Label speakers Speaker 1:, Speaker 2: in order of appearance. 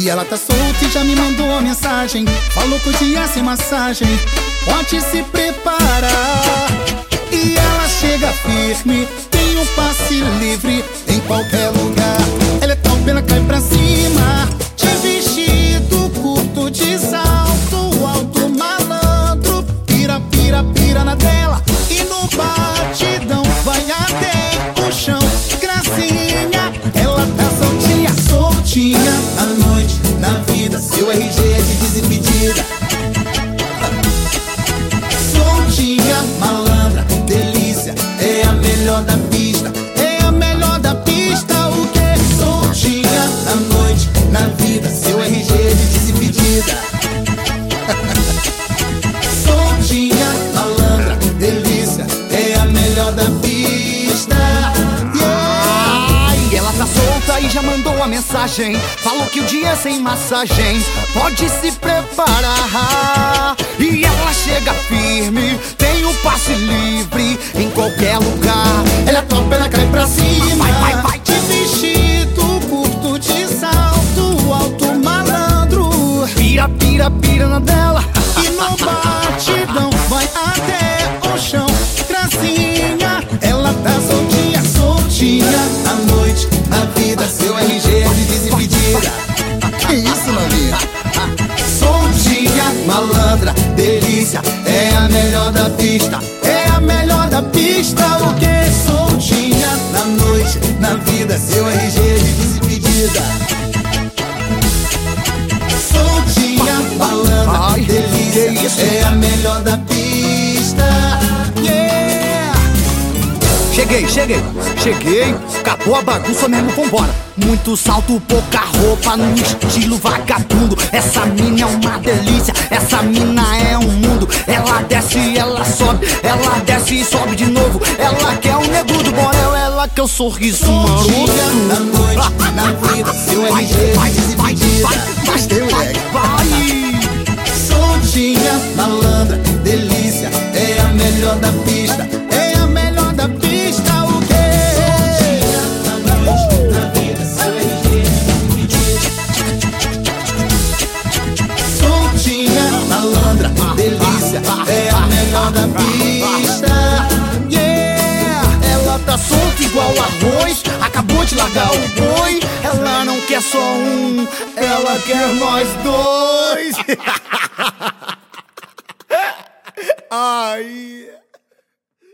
Speaker 1: E ela tá solta e já me mandou uma mensagem. Falou que o dia sem massagem. Pode se preparar. E ela chega firme, tem um passe livre em qualquer lugar.
Speaker 2: Já mandou a mensagem. Falou que o dia é sem massagem. Pode se preparar. E ela chega firme, tem o passe livre em qualquer lugar.
Speaker 1: Ela é top, ela cai pra cima.
Speaker 2: Vai, vai, vai.
Speaker 1: De vestido curto, de salto alto, malandro.
Speaker 2: Pira, pira, pira na dela.
Speaker 1: E no batidão vai delícia. É a melhor da pista. É a melhor da pista. O que? Soltinha, na noite, na vida, seu RG de desimpedida. Soltinha, malandra,
Speaker 2: Ai,
Speaker 1: delícia. É a melhor da pista.
Speaker 2: Cheguei, cheguei, cheguei. Acabou a bagunça mesmo, vambora. Muito salto, pouca roupa, no estilo vagabundo. Essa mina é uma delícia, essa mina é um mundo. Ela desce, ela sobe, ela desce e sobe de novo. Ela quer um negro do borel, ela quer o sorriso
Speaker 1: Soltinha, na
Speaker 2: maroto.
Speaker 1: noite, na vida, seu
Speaker 2: Vai,
Speaker 1: RG
Speaker 2: vai, vai,
Speaker 1: desimpedida.
Speaker 2: vai,
Speaker 1: Gostei,
Speaker 2: vai,
Speaker 1: moleque.
Speaker 2: vai.
Speaker 1: É a melhor da pista.
Speaker 2: Yeah! Ela tá solta igual arroz, acabou de largar o boi. Ela não quer só um, ela quer nós dois.